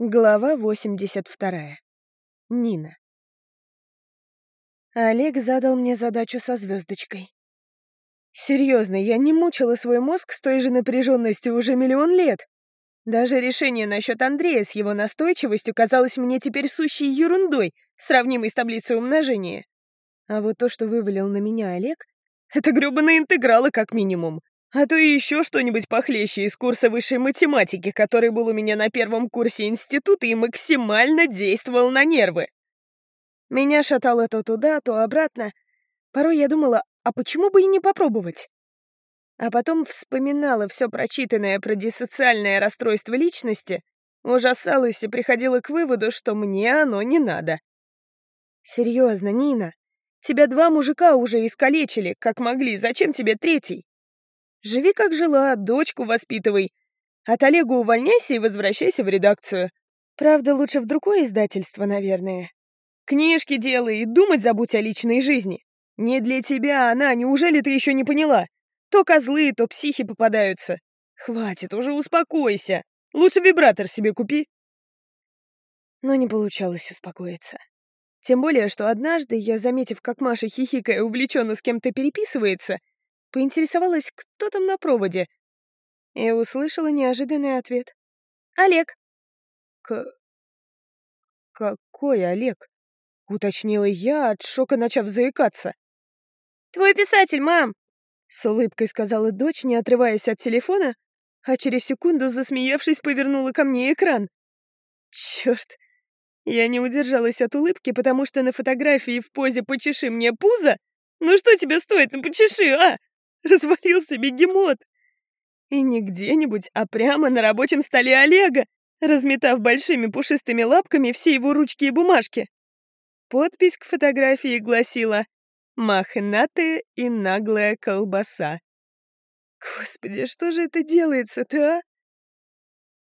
Глава 82. Нина. Олег задал мне задачу со звездочкой. Серьезно, я не мучила свой мозг с той же напряженностью уже миллион лет. Даже решение насчет Андрея с его настойчивостью казалось мне теперь сущей ерундой, сравнимой с таблицей умножения. А вот то, что вывалил на меня Олег, это грёбаные интегралы как минимум. А то и еще что-нибудь похлеще из курса высшей математики, который был у меня на первом курсе института и максимально действовал на нервы. Меня шатало то туда, то обратно. Порой я думала, а почему бы и не попробовать? А потом вспоминала все прочитанное про диссоциальное расстройство личности, ужасалась и приходила к выводу, что мне оно не надо. Серьезно, Нина, тебя два мужика уже искалечили, как могли, зачем тебе третий? Живи как жила, дочку воспитывай. От Олега увольняйся и возвращайся в редакцию. Правда, лучше в другое издательство, наверное. Книжки делай и думать забудь о личной жизни. Не для тебя она, неужели ты еще не поняла? То козлы, то психи попадаются. Хватит, уже успокойся. Лучше вибратор себе купи. Но не получалось успокоиться. Тем более, что однажды я, заметив, как Маша хихикая увлеченно с кем-то переписывается, Поинтересовалась, кто там на проводе, и услышала неожиданный ответ. «Олег». «К... какой Олег?» — уточнила я, от шока начав заикаться. «Твой писатель, мам!» — с улыбкой сказала дочь, не отрываясь от телефона, а через секунду, засмеявшись, повернула ко мне экран. Черт! Я не удержалась от улыбки, потому что на фотографии в позе «почеши мне пузо» Ну что тебе стоит, ну почеши, а? развалился бегемот. И не где-нибудь, а прямо на рабочем столе Олега, разметав большими пушистыми лапками все его ручки и бумажки. Подпись к фотографии гласила «Мохнатая и наглая колбаса». Господи, что же это делается-то, а?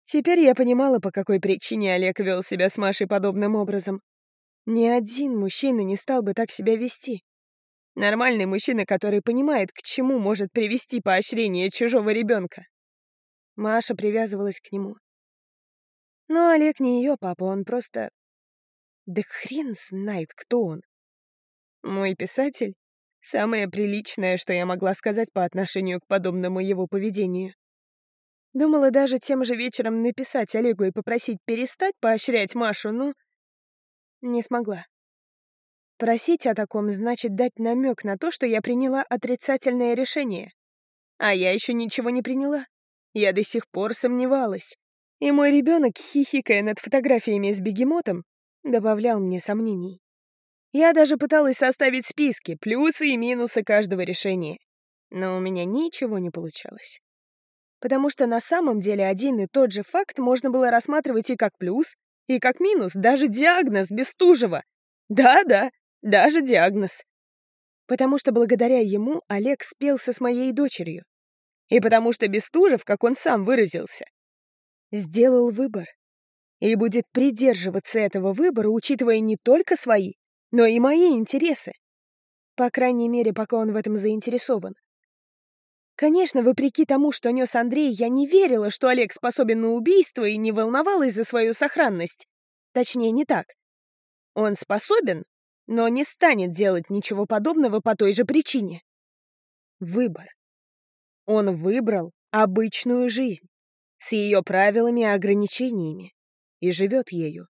Теперь я понимала, по какой причине Олег вел себя с Машей подобным образом. Ни один мужчина не стал бы так себя вести. Нормальный мужчина, который понимает, к чему может привести поощрение чужого ребенка. Маша привязывалась к нему. Но Олег не ее папа, он просто... Да хрен знает, кто он. Мой писатель — самое приличное, что я могла сказать по отношению к подобному его поведению. Думала даже тем же вечером написать Олегу и попросить перестать поощрять Машу, но не смогла. Просить о таком значит дать намек на то, что я приняла отрицательное решение. А я еще ничего не приняла. Я до сих пор сомневалась. И мой ребенок, хихикая над фотографиями с бегемотом, добавлял мне сомнений. Я даже пыталась составить списки, плюсы и минусы каждого решения. Но у меня ничего не получалось. Потому что на самом деле один и тот же факт можно было рассматривать и как плюс, и как минус, даже диагноз Бестужева. Да-да, даже диагноз. Потому что благодаря ему Олег спелся с моей дочерью. И потому что Бестужев, как он сам выразился, сделал выбор. И будет придерживаться этого выбора, учитывая не только свои, но и мои интересы. По крайней мере, пока он в этом заинтересован. Конечно, вопреки тому, что нес Андрей, я не верила, что Олег способен на убийство и не волновалась за свою сохранность. Точнее, не так. Он способен, но не станет делать ничего подобного по той же причине. Выбор. Он выбрал обычную жизнь с ее правилами и ограничениями и живет ею.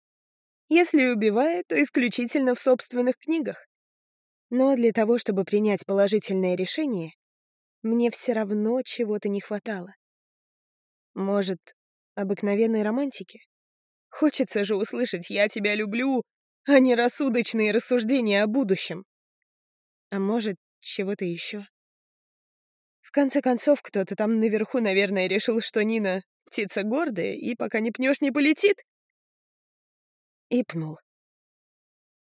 Если убивает, то исключительно в собственных книгах. Но для того, чтобы принять положительное решение, мне все равно чего-то не хватало. Может, обыкновенной романтики? Хочется же услышать «я тебя люблю», а не рассудочные рассуждения о будущем. А может, чего-то еще. В конце концов, кто-то там наверху, наверное, решил, что Нина — птица гордая, и пока не пнешь, не полетит. И пнул.